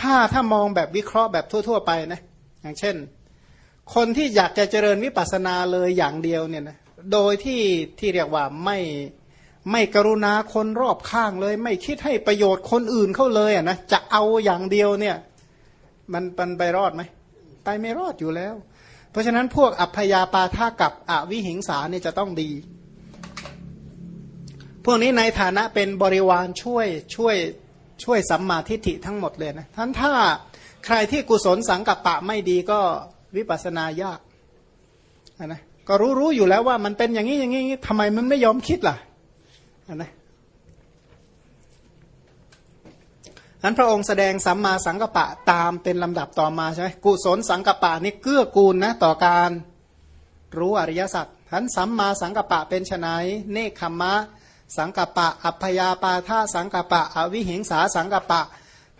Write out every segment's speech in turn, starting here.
ถ้าถ้ามองแบบวิเคราะห์แบบทั่ว ๆ ไปนะอย่างเช่น คนที่อยากจะเจริญวิปัสสนาเลยอย่างเดียวเนี่ยนะโดยที่ที่เรียกว่าไม่ไม่กรุณาคนรอบข้างเลย ไม่คิดให้ประโยชน์คนอื่นเขาเลยอะนะจะเอาอย่างเดียวเนี่ย มันมันไปรอดไหมไปไม่รอดอยู่แล้ว เพราะฉะนั้นพวกอัพยาปาท่ากับอวิหิงสาเนี่ยจะต้องดี พวกนี้ในฐานะเป็นบริวารช่วยช่วย ช่วยสัมมาทิฏฐิทั้งหมดเลยนะท่านถ้าใครที่กุศลสังกัปปะไม่ดีก็วิปัสสนายากนะก็รู้รู้อยู่แล้วว่ามันเป็นอย่างนี้อย่างนี้ทำไมมันไม่ยอมคิดล่ะนะนั้นพระองค์แสดงสัมมาสังกัปปะตามเป็นลำดับต่อมาใช่ไหมกุศลสังกัปปะนี่เกื้อกูลนะต่อการรู้อริยสัจท่านสัมมาสังกัปปะเป็นไนเนคขมะ สังกัปปะ อัพยาปาธาสังกัปปะ อวิหิงสาสังกัปปะ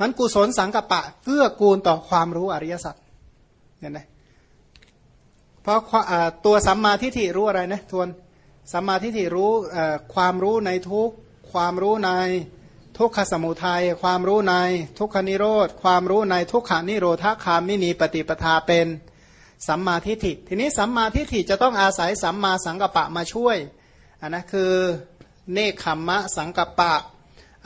นั้นกุศลสังกัปปะเกื้อกูลต่อความรู้อริยสัจเนี่ยนะเพราะตัวสัมมาทิฏฐิรู้อะไรนะทวนสัมมาทิฏฐิรู้ความรู้ในทุกความรู้ในทุกขสมุทัยความรู้ในทุกขนิโรธ ความรู้ในทุกขานิโรธคามินีปฏิปทาเป็นสัมมาทิฏฐิ ทีนี้สัมมาทิฏฐิจะต้องอาศัยสัมมาสังกัปปะมาช่วยอันนะคือ เนคขมมะสังกัปปะ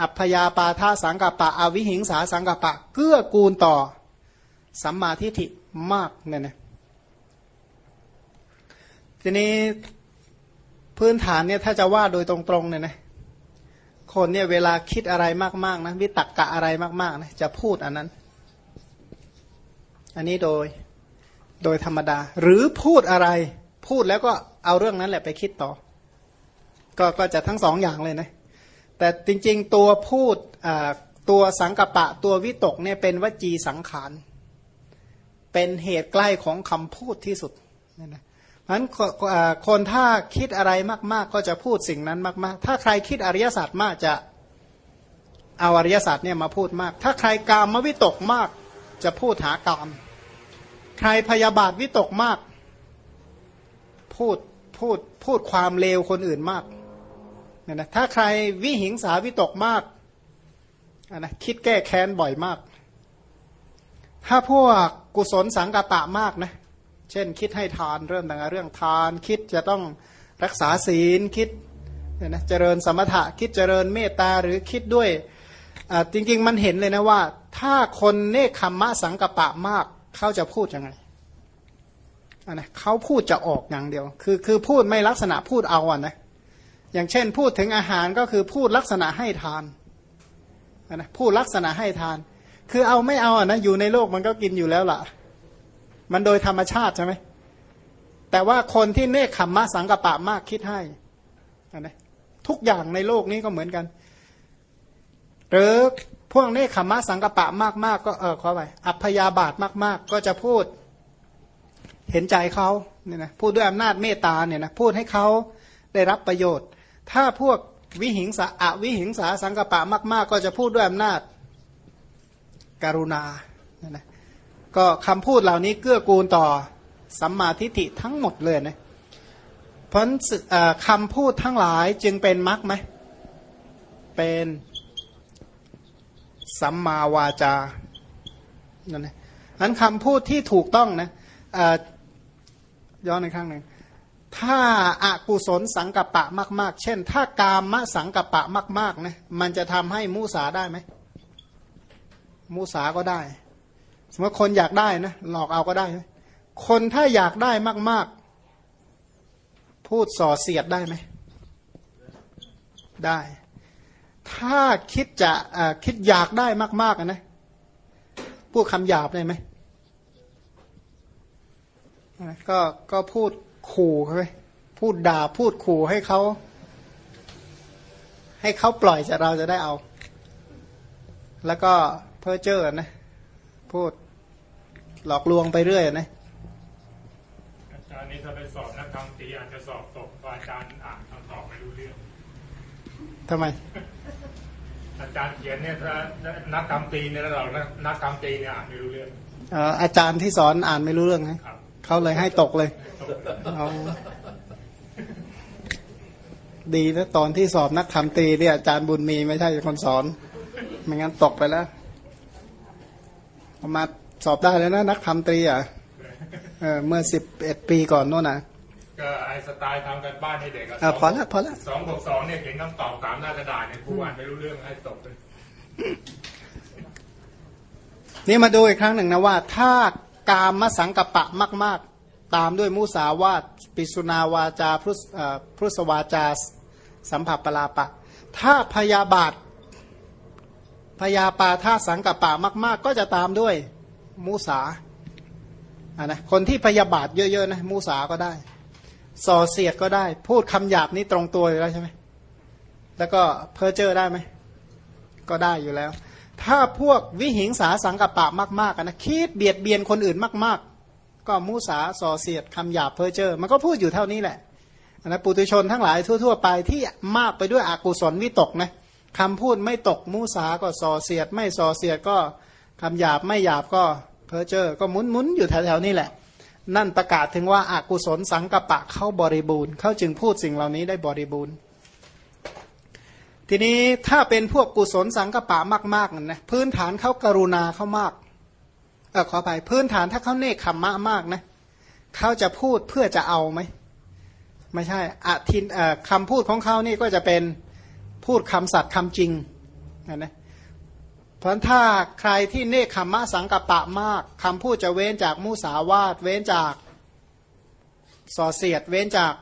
อัพยาปาทาสังกัปปะ อวิหิงสาสังกัปปะ เกื้อกูลต่อ สัมมาทิฏฐิมากเนี่ยนะทีนี้พื้นฐานเนี่ยถ้าจะว่าโดยตรงๆเนี่ยนะคนเนี่ยเวลาคิดอะไรมากๆนะวิตักกะอะไรมากๆนะจะพูดอันนั้น อันนี้โดยโดยธรรมดา หรือพูดอะไรพูดแล้วก็เอาเรื่องนั้นแหละไปคิดต่อ ก็ก็จะทั้งสองอย่างเลยนะ แต่จริงๆตัวพูดตัวสังกปะตัววิตกเนี่ยเป็นวจีสังขาร เป็นเหตุใกล้ของคำพูดที่สุดนะนะเพราะฉะนั้นคนถ้าคิดอะไรมากๆ ก็จะพูดสิ่งนั้นมากๆ ถ้าใครคิดอริยศาสตร์มากจะเอาอริยศาสตร์เนี่ยมาพูดมาก ถ้าใครกามมวิตกมากจะพูดหากาม ใครพยาบาทวิตกมาก พูดพูดพูดความเลวคนอื่นมาก เนี่ยนะถ้าใครวิหิงสาวิตกมากนะคิดแก้แค้นบ่อยมาก ถ้าพวกกุศลสังกปะมากนะเช่น คิดให้ทานเริ่มตั้งแต่เรื่องทาน คิดจะต้องรักษาศีลคิดเนี่ยนะเจริญสมถะคิดเจริญเมตตาหรือคิดด้วยจริง ๆ มันเห็นเลยนะว่า ถ้าคนเนคขมมะสังกปะมากเขาจะพูดยังไงนะเขาพูดจะออกอย่างเดียว คือคือพูดไม่ลักษณะพูดเอาอะนะ อย่างเช่น พูดถึงอาหารก็คือพูดลักษณะให้ทานนะพูดลักษณะให้ทาน คือเอาไม่เอาอะนะอยู่ในโลกมันก็กินอยู่แล้วล่ะ มันโดยธรรมชาติใช่ไหมแต่ว่าคนที่เนคขมมะสังกปะมากคิดให้นะทุกอย่างในโลกนี้ก็เหมือนกัน หรือพวกเนคขมมะสังกปะมากๆกก็เออขอไปอัพยาบาทมาก ๆ ก็จะพูดเห็นใจเขาเนี่ยนะพูดด้วยอำนาจเมตตาเนี่ยนะพูดให้เขาได้รับประโยชน์ ถ้าพวกวิหิงสาอวิหิงสาสังกปะมาก ๆ ก็จะพูดด้วยอำนาจการุณานะก็คำพูดเหล่านี้เกื้อกูลต่อสัมมาทิฏฐิทั้งหมดเลยนะเพราะคำพูดทั้งหลายจึงเป็นมรรคไหม เป็นสัมมาวาจานั่นนะอันคำพูดที่ถูกต้องนะย้อนในข้างหนึ่ง ถ้าอากุศลสังกัปปะมาก ๆ เช่น ถ้ากามะสังกัปปะมากๆนะมันจะทำให้มุสาได้ไหมมุสาก็ได้ สมมติคนอยากได้นะหลอกเอาก็ได้คนถ้าอยากได้มาก ๆ พูดส่อเสียดได้ไหมได้ ถ้าคิดจะคิดอยากได้มากๆนะพูดคำหยาบได้ไหมก็ก็พูด ขู่เขาไปพูดด่าพูดขู่ให้เขา ให้เขาปล่อยจะเราจะได้เอา แล้วก็เพ้อเจ้อนะ พูดหลอกลวงไปเรื่อยนะอาจารย์นี้ถ้าไปสอบนักธรรมตีอาจจะสอบตกอาจารย์อ่านคำตอบไม่รู้เรื่องทำไม อาจารย์เขียนเนี่ยถ้านักธรรมตีเนี่ยเรานักธรรมตีเนี่ยอ่านไม่รู้เรื่องอาจารย์ที่สอนอ่านไม่รู้เรื่องนะ เขาเลยให้ตกเลยเอาดีนะตอนที่สอบนักธรรมตีเนี่ยอาจารย์บุญมีไม่ใช่คนสอน ไม่งั้นตกไปแล้วมาสอบได้แล้วนะ นักทำตรีอะเออเมื่อสิบเอ็ดปีก่อนโน่นนะก็ไอสไตล์ทำกันบ้านให้เด็กอะอะพอละพอละสองบวกสองเนี่ยเขียนคำตอบสามหน้ากระดาษเนี่ยครูอ่านไม่รู้เรื่องให้ตกเลยนี่มาดูอีกครั้งหนึ่งนะว่า ถ้า กามสังกปะมาก ๆ ตามด้วยมุสาวาตปิสุนาวาจาพุสเอ่อพุสวาจาสัมผัสปลาปะ ถ้าพยาบาทพยาปาถ้าสังกปะมาก ๆ ก็จะตามด้วยมุสาะนะคนที่พยาบาทเยอะ ๆ นะมุสาก็ได้ส่อเสียดก็ได้ พูดคำหยาบนี้ตรงตัวอยู่แล้วใช่ไหมแล้วก็เพ้อเจ้อได้ไหมก็ได้อยู่แล้ว ถ้าพวกวิหิงสาสังกปะมากๆนะคิดเบียดเบียนคนอื่นมาก ๆ ก็มุสาส่อเสียดคำหยาบเพ้อเจ้อมันก็พูดอยู่เท่านี้แหละนะปุตุชนทั้งหลายทั่ว ๆ ไปที่มากไปด้วยอกุศลวิตกนะคำพูดไม่ตกมุสาก็ส่อเสียด ไม่ส่อเสียดก็คำหยาบไม่หยาบก็เพ้อเจ้อก็หมุนหมุนๆอยู่แถวๆนี้แหละ นั่นประกาศถึงว่าอากุศลสังกปะเข้าบริบูรณ์เขาจึงพูดสิ่งเหล่านี้ได้บริบูรณ์ ทีนี้ถ้าเป็นพวกกุศลสังกปะมากๆนะพื้นฐานเขากรุณาเขามากเออขออภัยพื้นฐานถ้าเขาเนคขมมะมากนะเขาจะพูดเพื่อจะเอาไหมไม่ใช่อธินคำพูดของเขานี่ก็จะเป็นพูดคำสัตย์คำจริงนะนะเพราะถ้าใครที่เนคขมมะสังกปะมากคำพูดจะเว้นจากมุสาวาทเว้นจากส่อเสียด เว้นจาก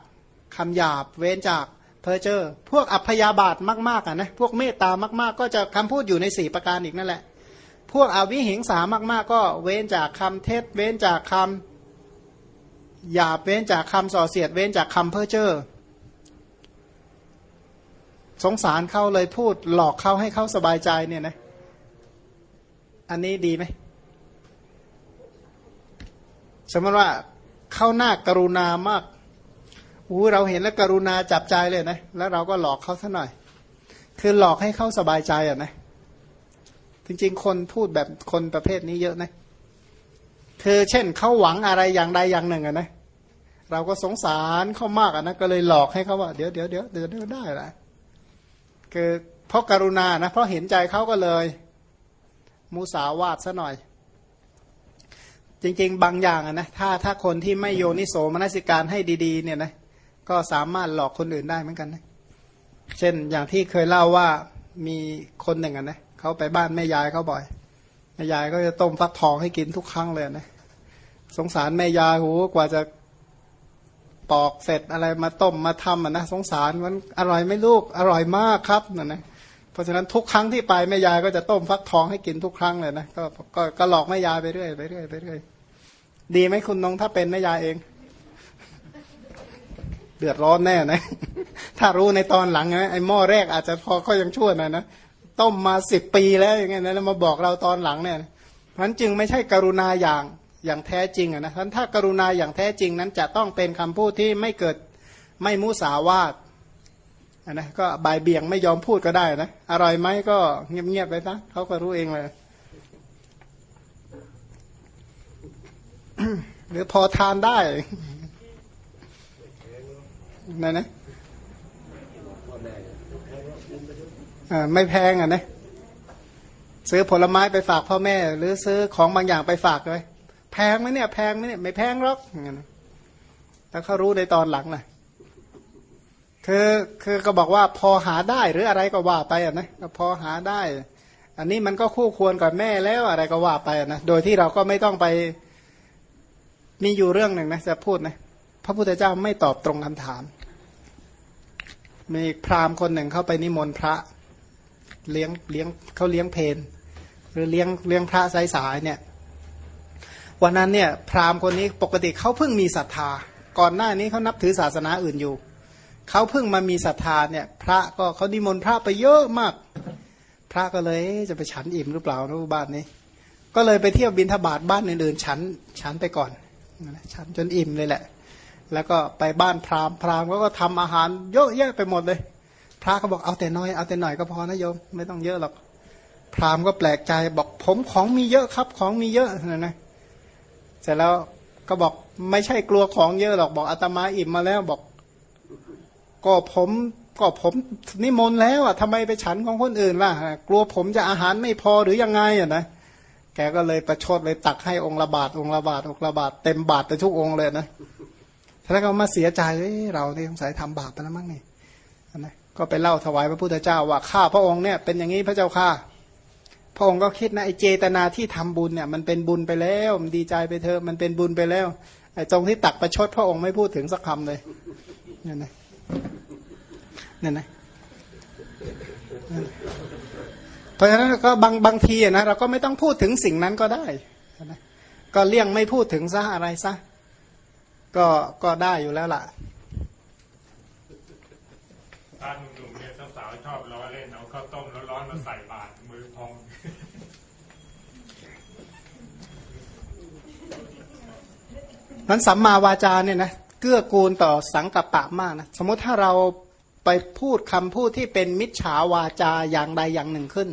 คำหยาบ เว้นจาก เพอเจอร์พวกอัพยาบาทมากๆอะนะพวกเมตตามากๆ ก็จะคำพูดอยู่ในสี่ประการอีกนั่นแหละ พวกอวิหิงสามากๆ ก็เว้นจากคำเท็จ เว้นจากคำหยาบเว้นจากคำส่อเสียด เว้นจากคำเพ้อเจ้อสงสารเขาเลยพูดหลอกเขาให้เขาสบายใจเนี่ยนะอันนี้ดีไหมสมมติว่าเข้าหน้ากรุณามาก อู้เราเห็นแล้วกรุณาจับใจเลยนะ แล้วเราก็หลอกเขาซะหน่อย คือหลอกให้เขาสบายใจอะนะ จริงๆ คนพูดแบบคนประเภทนี้เยอะนะ คือเช่นเขาหวังอะไรอย่างใดอย่างหนึ่งอะนะ เราก็สงสารเขามากอะนะ ก็เลยหลอกให้เขาว่าเดี๋ยวเดี๋ยวเดี๋ยวเดี๋ยวได้ละคือเพราะกรุณานะ เพราะเห็นใจเขาก็เลย มุสาวาทซะหน่อยจริงๆ บางอย่างอะนะถ้าถ้าคนที่ไม่โยนิโสมนสิการให้ดีๆเนี่ยนะ ก็สามารถหลอกคนอื่นได้เหมือนกันนะ เช่นอย่างที่เคยเล่าว่ามีคนหนึ่งอะนะเขาไปบ้านแม่ยายเขาบ่อยแม่ยายก็จะต้มฟักทองให้กินทุกครั้งเลยนะสงสารแม่ยายโหกว่าจะปอกเสร็จอะไรมาต้มมาทำอะนะสงสารมันอร่อยไหมลูกอร่อยมากครับนั่นนะเพราะฉะนั้นทุกครั้งที่ไปแม่ยายก็จะต้มฟักทองให้กินทุกครั้งเลยนะก็ก็หลอกแม่ยายไปเรื่อยไปเรื่อยไปเรื่อยดีไหมคุณน้องถ้าเป็นแม่ยายเอง เดือดร้อนแน่นะ ถ้ารู้ในตอนหลังนะไอ้หม้อแรกอาจจะพอก็ยังชั่วหน่อยนะต้มมาสิบปีแล้วอย่างเงี้ยนะแล้วมาบอกเราตอนหลังเนี่ยพันจึงไม่ใช่กรุณาอย่างอย่างแท้จริงอะนะท่านถ้ากรุณาอย่างแท้จริงนั้นจะต้องเป็นคำพูดที่ไม่เกิดไม่มุสาวาทอันนะก็บายเบี่ยงไม่ยอมพูดก็ได้นะอร่อยไหมก็เงียบๆไปนะเขาก็รู้เองเลยหรือพอทานได้ นั่นนะอ่าไม่แพงอะนะซื้อผลไม้ไปฝากพ่อแม่ หรือซื้อของบางอย่างไปฝากเลยแพงไหมเนี่ยแพงไหมเนี่ยไม่แพงหรอกอย่างนั้นแล้วเขารู้ในตอนหลังนะคือคือก็บอกว่าพอหาได้หรืออะไรก็ว่าไปอะนะพอหาได้ อันนี้มันก็คู่ควรกับแม่แล้วอะไรก็ว่าไปอะนะโดยที่เราก็ไม่ต้องไปมีอยู่เรื่องหนึ่งนะจะพูดนะพระพุทธเจ้าไม่ตอบตรงคำถาม มีพราหมณ์คนหนึ่งเข้าไปนิมนต์พระเลี้ยงเลี้ยงเขาเลี้ยงเพนหรือเลี้ยงเลี้ยงพระสายสายเนี่ย วันนั้นเนี่ย พราหมณ์คนนี้ปกติเขาเพิ่งมีศรัทธา ก่อนหน้านี้เขานับถือศาสนาอื่นอยู่เขาเพิ่งมามีศรัทธาเนี่ย พระก็เขานิมนต์พระไปเยอะมาก พระก็เลยจะไปฉันอิ่มหรือเปล่านะบ้านนี้ ก็เลยไปเที่ยวบินทบาทบ้านอื่นๆฉันฉันไปก่อนฉันจนอิ่มเลยแหละ แล้วก็ไปบ้านพราหมณ์พราหมณ์ก็ทำอาหารเยอะแยะไปหมดเลย พระก็บอกเอาแต่น้อยเอาแต่หน่อยก็พอนะโยมไม่ต้องเยอะหรอกพราหมณ์ก็แปลกใจบอกผมของมีเยอะครับ ของมีเยอะนะนะเสร็จแล้วก็บอกไม่ใช่กลัวของเยอะหรอกบอกอาตมาอิ่มมาแล้วบอก ก็ผมก็ผมนิมนต์แล้วอะทำไมไปฉันของคนอื่นล่ะ กลัวผมจะอาหารไม่พอหรือยังไงอะนะแกก็เลยประชดเลยตักให้องค์ละบาทองค์ละบาทองค์ละบาทเต็มบาทไปทุกองค์เลยนะ แล้วก็มาเสียใจเราที่สงสัยทำบาปไปแล้วมั้งนี่นะก็ไปเล่าถวายพระพุทธเจ้าว่าข้าพระองค์เนี่ยเป็นอย่างนี้พระเจ้าค่ะพระองค์ก็คิดนะไอเจตนาที่ทำบุญเนี่ยมันเป็นบุญไปแล้วมันดีใจไปเถอะมันเป็นบุญไปแล้วไอตรงที่ตักประชดพระองค์ไม่พูดถึงสักคำเลยเนี่ยนะเนี่ยนะเพราะฉะนั้นก็บางบางทีนะเราก็ไม่ต้องพูดถึงสิ่งนั้นก็ได้นะก็เลี่ยงไม่พูดถึงซะอะไรซะ ก็ก็ได้อยู่แล้วล่ะตอนหนุ่มๆเนี่ยสาวๆชอบล้อเล่นเอาข้าวต้มร้อนๆมาใส่บาตรมือพองนั้นสัมมาวาจาเนี่ยนะเกื้อกูลต่อสังกัปปะมากนะสมมติถ้าเราไปพูดคำพูดที่เป็นมิจฉาวาจาอย่างใดอย่างหนึ่งขึ้น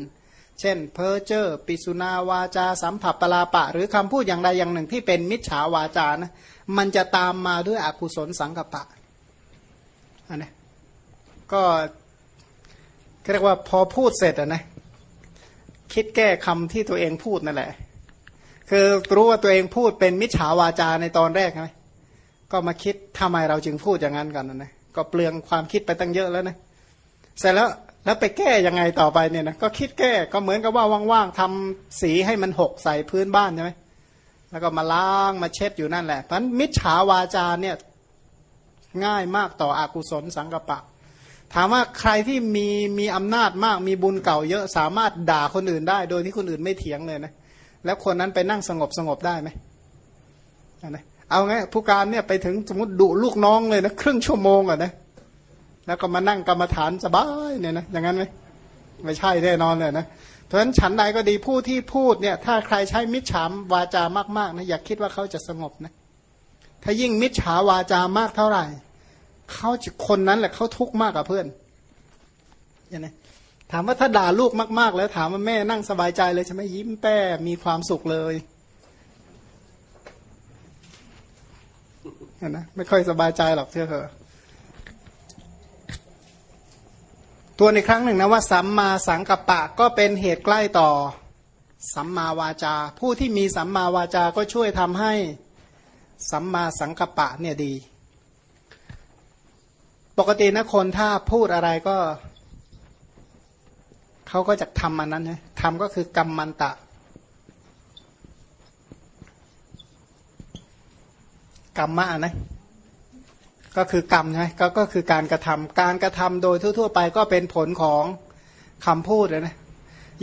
เช่น เพอเจอร์ปิสุนาวาจา สัมผัสปลาปะ หรือคำพูดอย่างใดอย่างหนึ่งที่เป็นมิจฉาวาจานะมันจะตามมาด้วยอกุศลสังกัปปะอันนี้ก็เรียกว่าพอพูดเสร็จอะนะคิดแก้คำที่ตัวเองพูดนั่นแหละ คือรู้ว่าตัวเองพูดเป็นมิจฉาวาจาในตอนแรกใช่ไหมก็มาคิดทำไมเราจึงพูดอย่างนั้นกันนะก็เปลืองความคิดไปตั้งเยอะแล้วนะเสร็จแล้ว แล้วไปแก้ยังไงต่อไปเนี่ยนะก็คิดแก้ก็เหมือนกับว่าว่างๆทำสีให้มันหกใส่พื้นบ้านใช่ไหมแล้วก็มาล้างมาเช็ดอยู่นั่นแหละเพราะมิจฉาวาจาเนี่ยง่ายมากต่ออกุศลสังกปะ ถามว่าใครที่มีมีอำนาจมากมีบุญเก่าเยอะสามารถด่าคนอื่นได้ โดยที่คนอื่นไม่เถียงเลยนะแล้วคนนั้นไปนั่งสงบสงบได้ไหมนะเอาไงผู้การเนี่ยไปถึงสมมติดุลูกน้องเลยนะครึ่งชั่วโมงอะนะ แล้วก็มานั่งกรรมฐานสบายเนี่ยนะอย่างนั้นไหมไม่ใช่แน่นอนเลยนะเพราะฉะนั้นฉันใดก็ดีผู้ที่พูดเนี่ย ถ้าใครใช้มิจฉาวาจามากๆนะอย่าคิดว่าเขาจะสงบนะถ้ายิ่งมิจฉาวาจามากเท่าไหร่เขาจะคนนั้นแหละเขาทุกข์มากกว่าเพื่อนอย่างนี้ถามว่าถ้าด่าลูกมากๆ แล้วถามว่าแม่นั่งสบายใจเลยใช่ไหมยิ้มแป้มีความสุขเลยนะไม่ค่อยสบายใจหรอกเชื่อเถอะ ตัวในครั้งหนึ่งนะว่าสัมมาสังกัปปะก็เป็นเหตุใกล้ต่อสัมมาวาจา ผู้ที่มีสัมมาวาจาก็ช่วยทำให้สัมมาสังกัปปะเนี่ยดี ปกตินะคนถ้าพูดอะไรก็ เขาก็จะทำมันนั้นนะทำก็คือกรรมมันตะ กรรมะนะ ก็คือกรรมใช่ไหมก็ก็คือการกระทำการกระทำโดยทั่ว ๆ ไปก็เป็นผลของคำพูดเลยนะ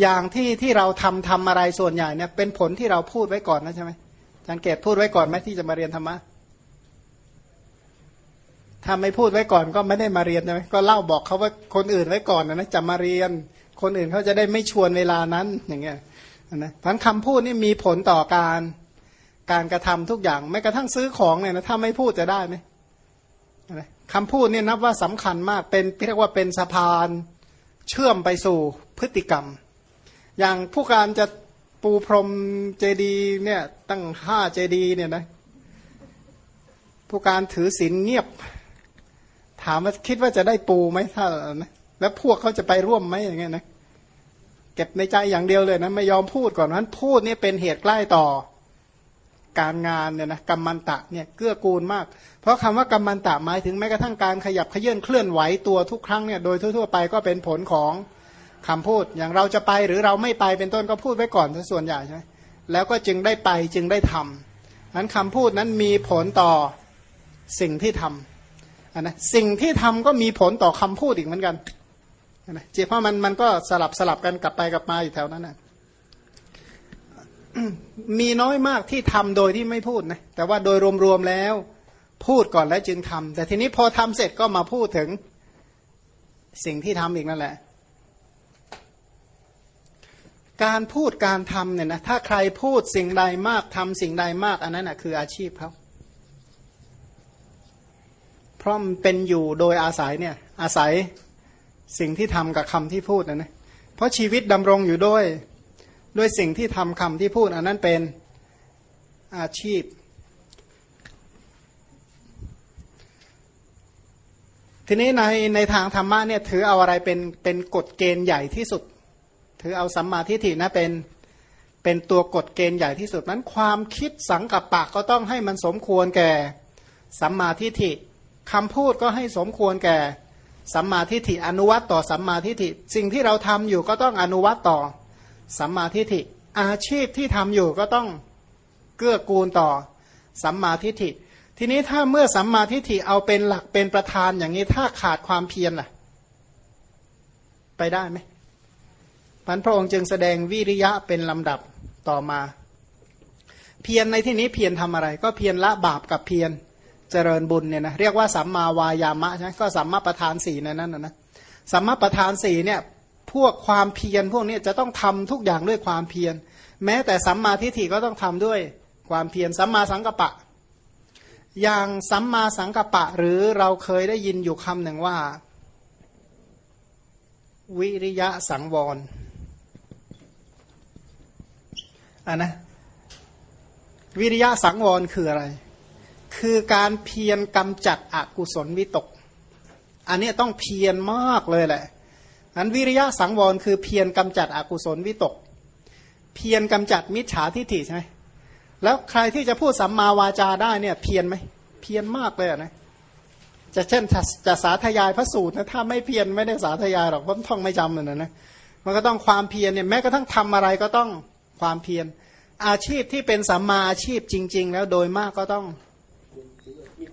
อย่างที่ที่เราทำทำอะไรส่วนใหญ่เนี่ยเป็นผลที่เราพูดไว้ก่อนนะใช่ไหมอาจารย์เกตพูดไว้ก่อนไหมที่จะมาเรียนธรรมะถ้าไม่พูดไว้ก่อนก็ไม่ได้มาเรียนใช่ไหมก็เล่าบอกเขาว่าคนอื่นไว้ก่อนนะนะจะมาเรียน คนอื่นเขาจะได้ไม่ชวนเวลานั้นอย่างเงี้ยนะพันคำพูดนี่มีผลต่อการการกระทำทุกอย่างแม้กระทั่งซื้อของเนี่ยนะถ้าไม่พูดจะได้ไหม คำพูดเนี่ยนับว่าสำคัญมากเป็นเรียกว่าเป็นสะพานเชื่อมไปสู่พฤติกรรม อย่างผู้การจะปูพรมเจดีเนี่ยตั้งห้าเจดีเนี่ยนะผู้การถือศีลเงียบ ถามว่าคิดว่าจะได้ปูไหมถ้านะแล้วพวกเขาจะไปร่วมไหมอย่างเงี้ยนะเก็บในใจอย่างเดียวเลยนะไม่ยอมพูดก่อนนั้นพูดนี่เป็นเหตุใกล้ต่อ การงานเนี่ยนะกรรมันตะเนี่ยเกื้อกูลมาก เพราะคำว่ากรรมันตะหมายถึงแม้กระทั่งการขยับเขยื่อนเคลื่อนไหวตัวทุกครั้งเนี่ยโดยทั่วๆไปก็เป็นผลของคำพูดอย่างเราจะไปหรือเราไม่ไปเป็นต้นก็พูดไว้ก่อนส่วนใหญ่ใช่ไหมแล้วก็จึงได้ไปจึงได้ทำนั้นคำพูดนั้นมีผลต่อสิ่งที่ทำนนะสิ่งที่ทำก็มีผลต่อคำพูดอีกเหมือนกันนะเจ้าเพราะมันมันก็สลับสลับกันกลับไปกลับมาอยู่แถวนั้นนะ มีน้อยมากที่ทำโดยที่ไม่พูดนะแต่ว่าโดยรวมๆแล้ว พูดก่อนแล้วจึงทำแต่ทีนี้พอทำเสร็จก็มาพูดถึงสิ่งที่ทำอีกนั่นแหละ การพูดการทำเนี่ยนะถ้าใครพูดสิ่งใดมากทำสิ่งใดมากอันนั้นนะคืออาชีพเขาเพราะมันเป็นอยู่โดยอาศัยเนี่ย อาศัยสิ่งที่ทำกับคำที่พูดนะนะเพราะชีวิตดำรงอยู่ด้วย ด้วยสิ่งที่ทำคำที่พูดอันนั้นเป็นอาชีพ ทีนี้ในในทางธรรมะเนี่ยถือเอาอะไรเป็นเป็นกฎเกณฑ์ใหญ่ที่สุด ถือเอาสัมมาทิฏฐินะเป็นเเป็นตัวกฎเกณฑ์ใหญ่ที่สุดนั้นความคิดสังกับปากก็ต้องให้มันสมควรแก่สัมมาทิฏฐิคำพูดก็ให้สมควรแก่สัมมาทิฏฐิอนุวัตต่อสัมมาทิฏฐิสิ่งที่เราทำอยู่ก็ต้องอนุวัตต่อ สัมมาทิฏฐิอาชีพที่ทำอยู่ก็ต้องเกื้อกูลต่อสัมมาทิฏฐิ ทีนี้ถ้าเมื่อสัมมาทิฏฐิเอาเป็นหลักเป็นประธานอย่างนี้ถ้าขาดความเพียรล่ะ ไปได้ไหมพันพระองค์จึงแสดงวิริยะเป็นลำดับต่อมา เพียรในที่นี้เพียรทำอะไร ก็เพียรละบาปกับเพียรเจริญบุญเนี่ยนะเรียกว่าสัมมาวายามะใช่ไหมก็สัมมาประธานสี่ในนั้นนะนะสัมมาประธานสี่เนี่ย วกความเพียรพวกนี้จะต้องทำทุกอย่างด้วยความเพียร แม้แต่สัมมาทิฏฐิก็ต้องทำด้วยความเพียรสัมมาสังกัปปะ อย่างสัมมาสังกัปปะหรือเราเคยได้ยินอยู่คำหนึ่งว่า วิริยะสังวรอะนะวิริยะสังวรคืออะไร คือการเพียรกำจัดอกุศลวิตก อันนี้ต้องเพียรมากเลยแหละ อันวิริยะสังวรคือเพียรกำจัดอกุศลวิตก เพียรกำจัดมิจฉาทิฏฐิใช่ไหมแล้วใครที่จะพูดสัมมาวาจาได้เนี่ยเพียรไหมเพียรมากเลยนะจะเช่นจะสาธยายพระสูตรนะถ้าไม่เพียรไม่ได้สาธยายหรอกเพราะท่องไม่จำเลยนะนะมันก็ต้องความเพียรเนี่ยแม้กระทั่งทำอะไรก็ต้องความเพียรอาชีพที่เป็นสัมมาอาชีพจริง ๆ แล้วโดยมากก็ต้อง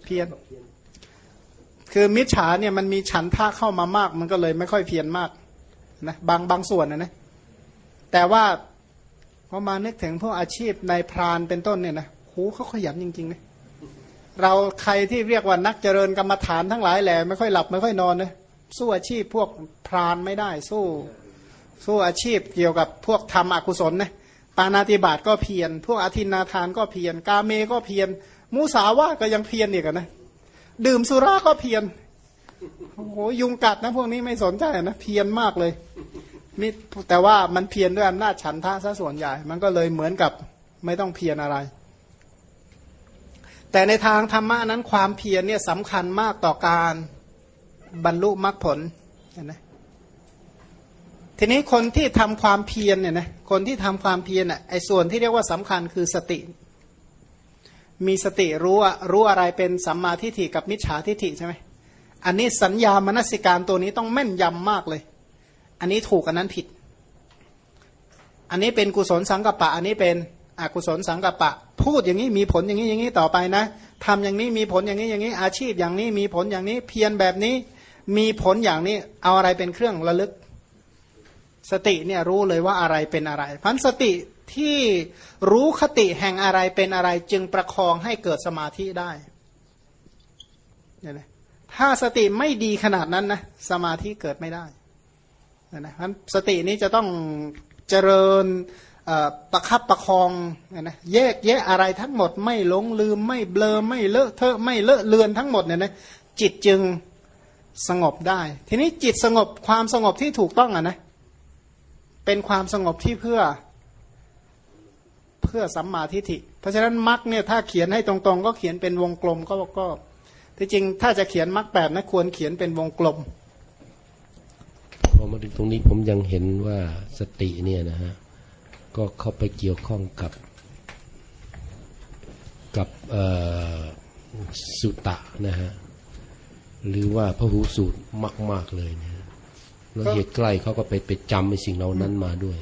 เพียร คือมิจฉาเนี่ยมันมีฉันท่าเข้ามามาก มันก็เลยไม่ค่อยเพียรมากนะบางบางส่วนนะนะแต่ว่าพอมานึกถึงพวกอาชีพในพรานเป็นต้นเนี่ยนะโหเขาขยันจริงๆนะเราใครที่เรียกว่านักเจริญกรรมฐานทั้งหลายแหละไม่ค่อยหลับไม่ค่อยนอนนะสู้อาชีพพวกพรานไม่ได้สู้ สู้อาชีพเกี่ยวกับพวกทำอกุศลนะปานาติบาตก็เพียรพวกอธินาทานก็เพียรกาเมก็เพียรมูสาวาก็ยังเพียรอีกนะ ดื่มสุราก็เพียรโอ้โหยุงกัดนะพวกนี้ไม่สนใจนะเพียรมากเลยนี่แต่ว่ามันเพียรด้วยอำนาจฉันทะซะส่วนใหญ่ มันก็เลยเหมือนกับไม่ต้องเพียรอะไร แต่ในทางธรรมะนั้นความเพียรเนี่ยสำคัญมากต่อการบรรลุมรรคผลเห็นไหมทีนี้คนที่ทำความเพียรเนี่ยนะคนที่ทำความเพียรอะไอ้ส่วนที่เรียกว่าสำคัญคือสติ มีสติรู้ว่ารู้อะไรเป็นสัมมาทิฏฐิกับมิจฉาทิฏฐิใช่ไหมอันนี้สัญญามนสิการตัวนี้ต้องแม่นยำมากเลย อันนี้ถูกอันนั้นผิด อันนี้เป็นกุศลสังกัปปะ อันนี้เป็นอกุศลสังกัปปะ พูดอย่างนี้มีผลอย่างนี้อย่างนี้ต่อไปนะทำอย่างนี้มีผลอย่างนี้อย่างนี้ อาชีพอย่างนี้มีผลอย่างนี้เพียรแบบนี้ มีผลอย่างนี้เอาอะไรเป็นเครื่องระลึก สติเนี่ยรู้เลยว่าอะไรเป็นอะไรพันสติ ที่รู้คติแห่งอะไรเป็นอะไรจึงประคองให้เกิดสมาธิได้เนี่ยนะถ้าสติไม่ดีขนาดนั้นนะสมาธิเกิดไม่ได้นะพันสตินี้จะต้องเจริญประคับประคองนะแยกแยะอะไรทั้งหมด ไม่หลงลืมไม่เบลอไม่เลอะเทอะไม่เลอะเลือนทั้งหมดเนี่ยนะจิตจึงสงบได้ ทีนี้จิตสงบความสงบที่ถูกต้องอะนะเป็นความสงบที่เพื่อ พื่อสัมมาทิฏฐิ เพราะฉะนั้นมรรคเนี่ยถ้าเขียนให้ตรงๆ ก็เขียนเป็นวงกลมก็ก็ที่จริงถ้าจะเขียนมรรคแปดนะควรเขียนเป็นวงกลมพอมาถึงตรงนี้ผมยังเห็นว่าสติเนี่ยนะฮะก็เข้าไปเกี่ยวข้องกับกับสุตะนะฮะหรือว่าพระหูสูตรมาก ๆ เลยนะแล้วเหตุใกล้เขาก็ไปไปจำในสิ่งเหล่านั้นมาด้วย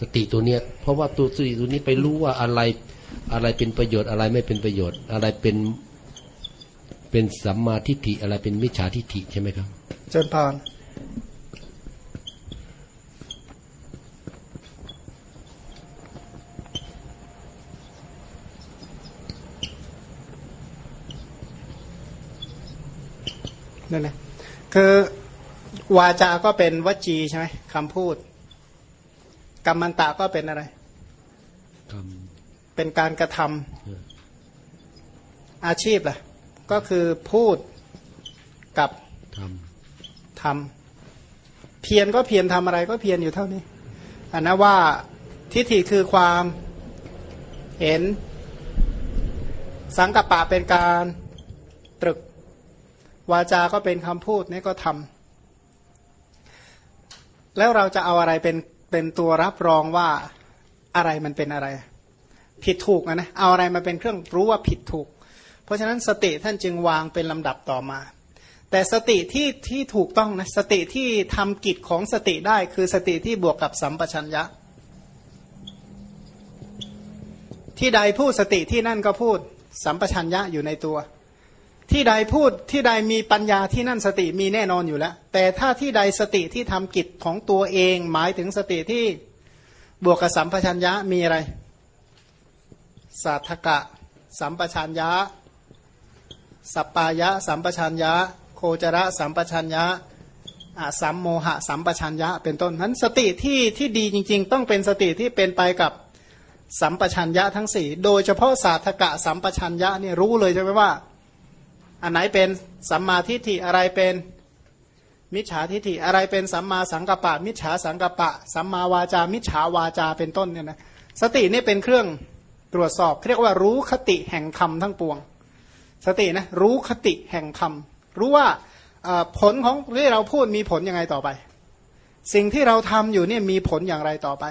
สติตัวเนี้ยเพราะว่าตัวสติตัวนี้ไปรู้ว่าอะไรอะไรเป็นประโยชน์อะไรไม่เป็นประโยชน์ อะไรเป็นเป็นสัมมาทิฏฐิอะไรเป็นมิจฉาทิฏฐิใช่ไหมครับ เจริญพานนั่นแหละคือวาจาก็เป็นวจีใช่ไหมคำพูด กรรมันตะก็เป็นอะไรเป็นการกระทำอาชีพล่ะ ก็คือพูดกับทำทำเพียรก็เพียรทำอะไรก็เพียรอยู่เท่านี้อันนะว่าทิฏฐิคือความเห็น สังกัปปะเป็นการตรึก วาจา ก็เป็นคำพูดนี่ก็ทำแล้วเราจะเอาอะไรเป็น เป็นตัวรับรองว่าอะไรมันเป็นอะไร ผิดถูกนะเอาอะไรมาเป็นเครื่องรู้ว่าผิดถูก เพราะฉะนั้นสติท่านจึงวางเป็นลำดับต่อมา แต่สติที่ที่ถูกต้องนะสติที่ทำกิจของสติได้คือสติที่บวกกับสัมปชัญญะ ที่ใดพูดสติที่นั่นก็พูดสัมปชัญญะอยู่ในตัว ที่ใดพูดที่ใดมีปัญญาที่นั่นสติมีแน่นอนอยู่แล้ว แต่ถ้าที่ใดสติที่ทำกิจของตัวเองหมายถึงสติที่บวกกับสัมปชัญญะมีอะไรสัทธกะ สัมปชัญญะ สัปปายะ สัมปชัญญะ โคจระ สัมปชัญญะอสัมโมหะ สัมปชัญญะ เป็นต้นนั้นสติที่ที่ดีจริง ๆ ต้องเป็นสติที่เป็นไปกับสัมปชัญญะทั้งสี่โดยเฉพาะสาธกะสัมปชัญญะเนี่ยรู้เลยใช่ไหมว่า อันไหนเป็นสัมมาทิฏฐิอะไรเป็นมิจฉาทิฏฐิอะไรเป็นสัมมาสังกัปปะ มิจฉาสังกัปปะ สัมมาวาจา มิจฉาวาจาเป็นต้นเนี่ยนะสตินี่เป็นเครื่องตรวจสอบเรียกว่ารู้คติแห่งธรรมทั้งปวง สตินะรู้คติแห่งธรรมรู้ว่าผลของที่เราพูดมีผลยังไงต่อไป สิ่งที่เราทำอยู่เนี่ยมีผลอย่างไรต่อไป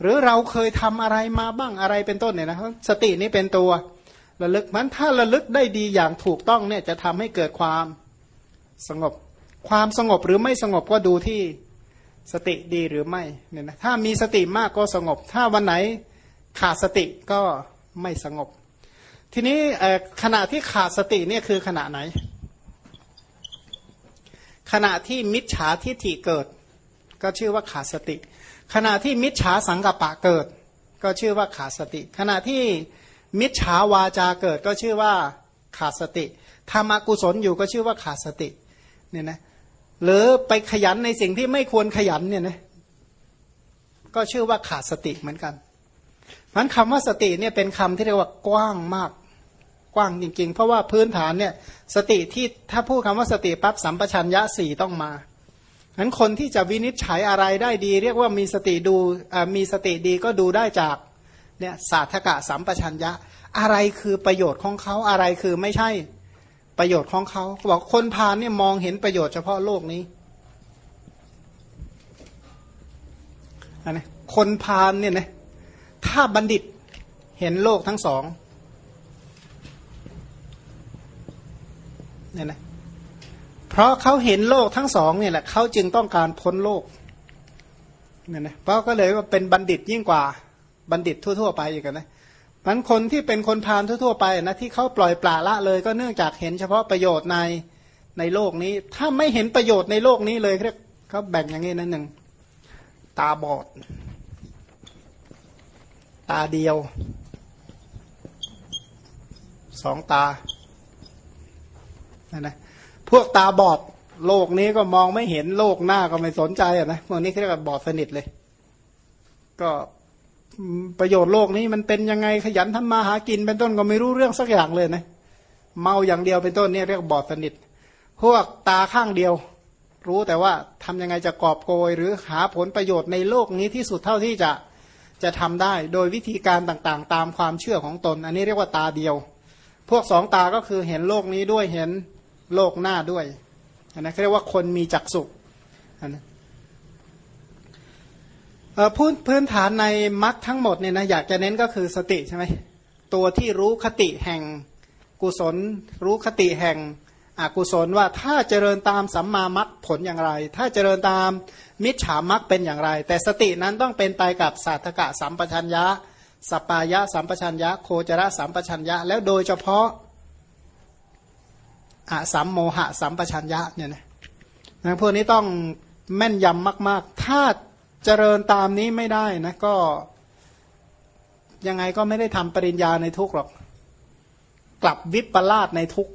หรือเราเคยทำอะไรมาบ้างอะไรเป็นต้นเนี่ยนะสตินี่เป็นตัว ระลึกมันถ้าระลึกได้ดีอย่างถูกต้องเนี่ยจะทำให้เกิดความสงบ ความสงบหรือไม่สงบก็ดูที่สติดีหรือไม่เนี่ยนะถ้ามีสติมากก็สงบ ถ้าวันไหนขาดสติก็ไม่สงบ ทีนี้ขณะที่ขาดสติเนี่ยคือขณะไหน ขณะที่มิจฉาทิฏฐิเกิด ก็ชื่อว่าขาดสติ ขณะที่มิจฉาสังกปะเกิด ก็ชื่อว่าขาดสติ ขณะที่ มิจฉาวาจาเกิดก็ชื่อว่าขาดสติธรรมกุศลอยู่ก็ชื่อว่าขาดสติเนี่ยนะหรือไปขยันในสิ่งที่ไม่ควรขยันเนี่ยนะก็ชื่อว่าขาดสติเหมือนกันมันคำว่าสติเนี่ยเป็นคำที่เรียกว่ากว้างมากกว้างจริง ๆ เพราะว่าพื้นฐานเนี่ยสติที่ถ้าพูดคำว่าสติปั๊บสัมปชัญญะสี่ต้องมาฉะนั้นคนที่จะวินิจฉัยอะไรได้ดี เรียกว่ามีสติดูมีสติดีก็ดูได้จาก เนี่ยศาสตกะสัมปชัญญะ อะไรคือประโยชน์ของเขาอะไรคือไม่ใช่ประโยชน์ของเขาบอกคนพาลเนี่ยมองเห็นประโยชน์เฉพาะโลกนี้อันนี้คนพาลเนี่ยนะถ้าบัณฑิตเห็นโลกทั้งสองเนี่ยนะเพราะเขาเห็นโลกทั้งสองเนี่ยแหละเขาจึงต้องการพ้นโลกเนี่ยนะเพราะก็เลยว่าเป็นบัณฑิตยิ่งกว่า บัณฑิตทั่ว ๆ ไปอีกนะมันคนที่เป็นคนพาลทั่ว ๆ ไปนะที่เขาปล่อยปละละเลยก็เนื่องจากเห็นเฉพาะประโยชน์ในในโลกนี้ ถ้าไม่เห็นประโยชน์ในโลกนี้เลยเรียกเขาแบ่งอย่างนี้นั่นหนึ่งตาบอด ตาเดียวสองตานะนะพวกตาบอดโลกนี้ก็มองไม่เห็นโลกหน้าก็ไม่สนใจอะนะพวกนี้เรียกว่าบอดสนิทเลย ก็ ประโยชน์โลกนี้มันเป็นยังไงขยันทำมาหากินเป็นต้นก็ไม่รู้เรื่องสักอย่างเลยนะเมาอย่างเดียวเป็นต้นเนี่ยเรียกบอดสนิท พวกตาข้างเดียว รู้แต่ว่าทำยังไงจะกอบโกย หรือหาผลประโยชน์ในโลกนี้ที่สุดเท่าที่จะจะทำได้ โดยวิธีการต่างๆ ตามความเชื่อของตน อันนี้เรียกว่าตาเดียว พวกสองตาก็คือเห็นโลกนี้ด้วยเห็นโลกหน้าด้วยอันนั้นเรียกว่าคนมีจักษุอันนั้น พื้นพื้นฐานในมรรคทั้งหมดเนี่ยนะอยากจะเน้นก็คือสติใช่ไหมตัวที่รู้คติแห่งกุศล รู้คติแห่งอกุศลว่าถ้าเจริญตามสัมมามัคผลอย่างไร ถ้าเจริญตามมิจฉามัคเป็นอย่างไร แต่สตินั้นต้องเป็นไปกับสัตกะสัมปชัญญะสปายะสัมปชัญญะโคจรสัมปชัญญะ แล้วโดยเฉพาะอะสัมโมหะสัมปชัญญะเนี่ยนะพวกนี้ต้องแม่นยำมาก ๆ ถ้า เจริญตามนี้ไม่ได้นะก็ ยังไงก็ไม่ได้ทำปริญญาในทุกหรอก กลับวิปลาสในทุก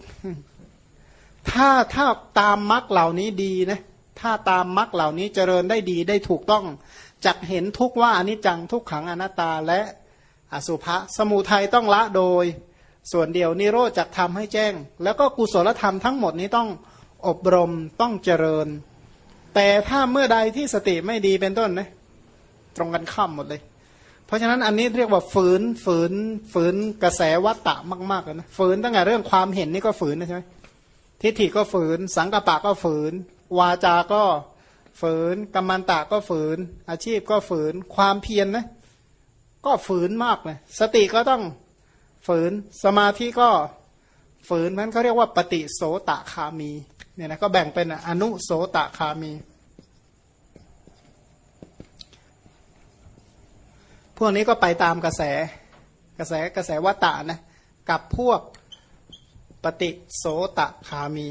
ถ้าถ้าตามมรรคเหล่านี้ดีนะถ้าตามมรรคเหล่านี้เจริญได้ดีได้ถูกต้องจักเห็นทุกว่าอนิจจังทุกขังอนัตตาและอสุภะสมุทัยต้องละโดย ส่วนเดียวนิโรธจักทำให้แจ้ง แล้วก็กุศลธรรมทั้งหมดนี้ต้องอบรมต้องเจริญ แต่ถ้าเมื่อใดที่สติไม่ดีเป็นต้นนะตรงกันข้ามหมดเลย เพราะฉะนั้นอันนี้เรียกว่าฝืนฝืนฝืนกระแสวัตตะมากๆนะฝืนตั้งแต่เรื่องความเห็นนี่ก็ฝืนนะใช่ไหมทิฏฐิก็ฝืน สังกปะก็ฝืน วาจาก็ฝืนกัมมันตะก็ฝืน อาชีพก็ฝืน ความเพียรนนะก็ฝืนมากเลยสติก็ต้องฝืนสมาธิก็ ฝืนนั้นเขาเรียกว่าปฏิโสตคามีเนี่ยนะก็แบ่งเป็นอนุโสตคามี พวกนี้ก็ไปตามกระแสกระแสกระแสวัตตะนะกับพวกปฏิโสตคามี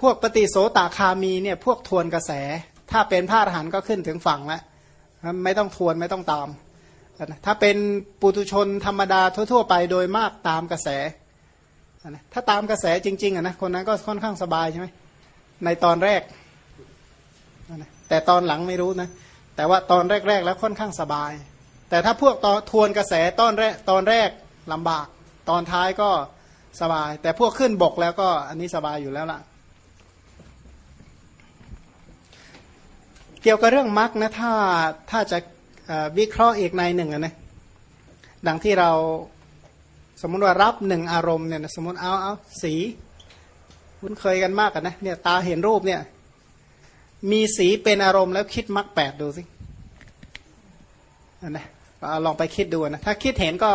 พวกปฏิโสตคามีเนี่ยพวกทวนกระแส ถ้าเป็นพระอรหันต์ก็ขึ้นถึงฝั่งแล้วไม่ต้องทวนไม่ต้องตาม นะถ้าเป็นปุตุชนธรรมดาทั่ว ๆ ไปโดยมากตามกระแสนะถ้าตามกระแสจริงๆอะนะคนนั้นก็ค่อนข้างสบายใช่ไหมในตอนแรกนะแต่ตอนหลังไม่รู้นะแต่ว่าตอนแรก ๆ แล้วค่อนข้างสบาย แต่ถ้าพวกตอนทวนกระแสตอนแรกตอนแรกลำบาก ตอนท้ายก็สบาย แต่พวกขึ้นบกแล้วก็อันนี้สบายอยู่แล้วล่ะเกี่ยวกับเรื่องมรรคนะถ้าถ้าจะ วิเคราะห์อีกในหนึ่งนะดังที่เราสมมติว่ารับหนึ่งอารมณ์เนี่ยสมมติเอาเอาสีคุ้นเคยกันมากกันนะเนี่ยตาเห็นรูปเนี่ย มีสีเป็นอารมณ์แล้วคิดมรรคแปดดูสินะลองไปคิดดูนะถ้าคิดเห็นก็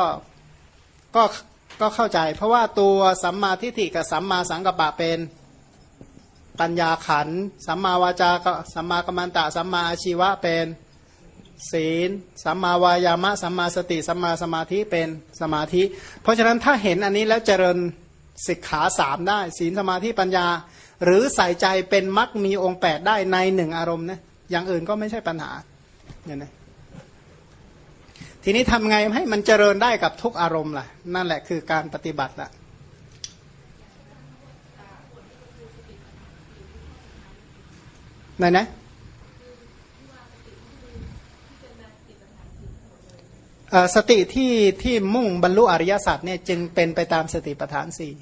ก็ก็เข้าใจ เพราะว่าตัวสัมมาทิฏฐิกับสัมมาสังกัปปะเป็นปัญญาขัน สัมมาวาจาก็สัมมากัมมันตะ สัมมาอาชีวะเป็น ศีลสัมมาวายามะสัมมาสติสัมมาสมาธิเป็นสมาธิ เพราะฉะนั้นถ้าเห็นอันนี้แล้วเจริญสิกขาสามได้ ศีลสมาธิปัญญา หรือใส่ใจเป็นมรรคมีองค์แปดได้ในหนึ่งอารมณ์นะอย่างอื่นก็ไม่ใช่ปัญหาเนี่ยนะทีนี้ทำไงให้มันเจริญได้กับทุกอารมณ์ล่ะ นั่นแหละคือการปฏิบัติละไหนนะ สติที่ที่มุ่งบรรลุอริยสัจเนี่ยจึงเป็นไปตามสติปัฏฐานสี่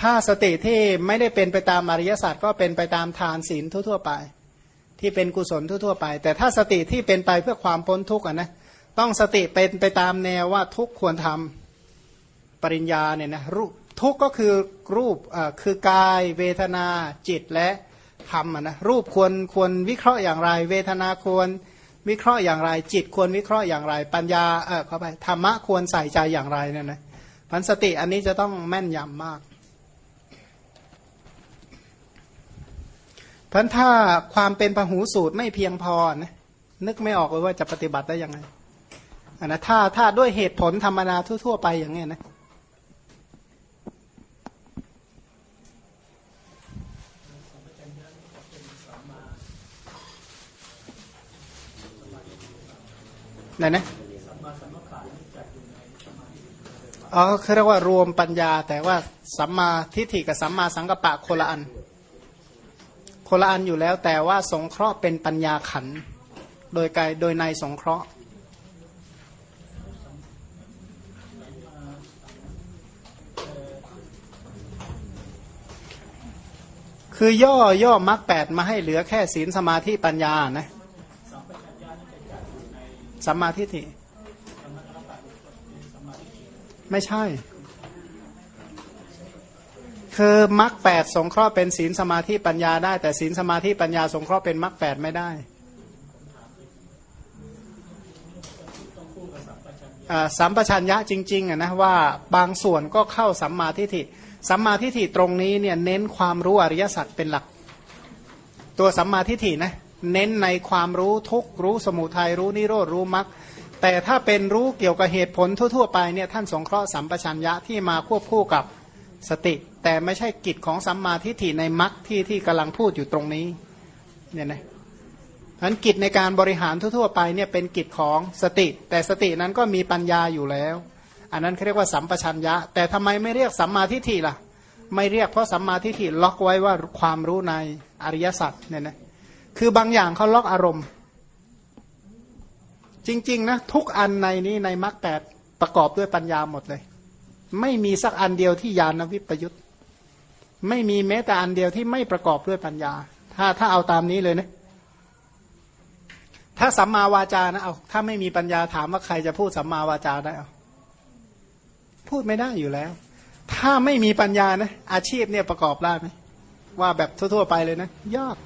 ถ้าสติที่ไม่ได้เป็นไปตามอริยสัจก็เป็นไปตามทานศีลทั่วๆไป ที่เป็นกุศลทั่วๆไป แต่ถ้าสติที่เป็นไปเพื่อความพ้นทุกข์นะต้องสติเป็นไปตามแนวว่าทุกควรทำปริญญาเนี่ยนะรูปทุกก็คือรูปคือกาย เวทนาจิตและธรรมนะรูปควรควรวิเคราะห์อย่างไร เวทนาควร วิเคราะห์อย่างไร จิตควรวิเคราะห์อย่างไร ปัญญาเออเข้าไปธรรมะควรใส่ใจอย่างไรเนี่ยนะพันสติอันนี้จะต้องแม่นยำมากพันถ้าความเป็นพหูสูตรไม่เพียงพอนะนึกไม่ออกเลยว่าจะปฏิบัติได้ยังไงอันนะถ้าถ้าด้วยเหตุผลธรรมนาทั่ว ๆ ไปอย่างเงี้ยนะ ไหนนะอ๋อคือเรียกว่ารวมปัญญา แต่ว่าสัมมาทิฏฐิกับสัมมาสังกัปปะคนละอันคนละอันอยู่แล้ว แต่ว่าสงเคราะห์เป็นปัญญาขัน โดยกายโดยในสงเคราะห์คือย่อย่อมรรคแปดมาให้เหลือแค่ศีลสมาธิปัญญานะ สัมมาทิฏฐิไม่ใช่ คือมรรคแปดสงเคราะห์เป็นศีลสมาธิปัญญาได้ แต่ศีลสมาธิปัญญาสงเคราะห์เป็นมรรคแปดไม่ได้สัมปชัญญะจริงๆนะว่าบางส่วนก็เข้าสัมมาทิฏฐิสัมมาทิฏฐิตรงนี้เนี่ยเน้นความรู้อริยสัจเป็นหลัก ตัวสัมมาทิฏฐินะ เน้นในความรู้ทุกรู้สมุทัยรู้นิโรธรู้มรรคแต่ถ้าเป็นรู้เกี่ยวกับเหตุผลทั่วๆไปเนี่ยท่านสงเคราะห์สัมปชัญญะที่มาควบคู่กับสติ แต่ไม่ใช่กิจของสัมมาทิฏฐิในมรรคที่ที่กำลังพูดอยู่ตรงนี้เนี่ยนะอันกิจในการบริหารทั่วๆไปเนี่ยเป็นกิจของสติ แต่สตินั้นก็มีปัญญาอยู่แล้ว อันนั้นเขาเรียกว่าสัมปชัญญะ แต่ทำไมไม่เรียกสัมมาทิฏฐิล่ะ ไม่เรียกเพราะสัมมาทิฏฐิล็อกไว้ว่าความรู้ในอริยสัจเนี่ยนะ คือบางอย่างเขาล็อกอารมณ์ จริง ๆ นะ ทุกอันในนี้ในมรรคแปดประกอบด้วยปัญญาหมดเลย ไม่มีสักอันเดียวที่ญาณวิปยุตไม่มีแม้แต่อันเดียวที่ไม่ประกอบด้วยปัญญา ถ้าถ้าเอาตามนี้เลยนะถ้าสัมมาวาจานะเอาถ้าไม่มีปัญญาถามว่าใครจะพูดสัมมาวาจาได้เอาพูดไม่ได้อยู่แล้ว ถ้าไม่มีปัญญานะอาชีพเนี่ยประกอบได้ไหมว่าแบบทั่วๆไปเลยนะ ยาก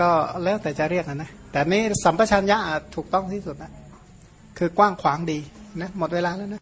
ก็แล้วแต่จะเรียกนะนะแต่นี่สัมปชัญญะถูกต้องที่สุดนะ คือกว้างขวางดีนะ หมดเวลาแล้วนะ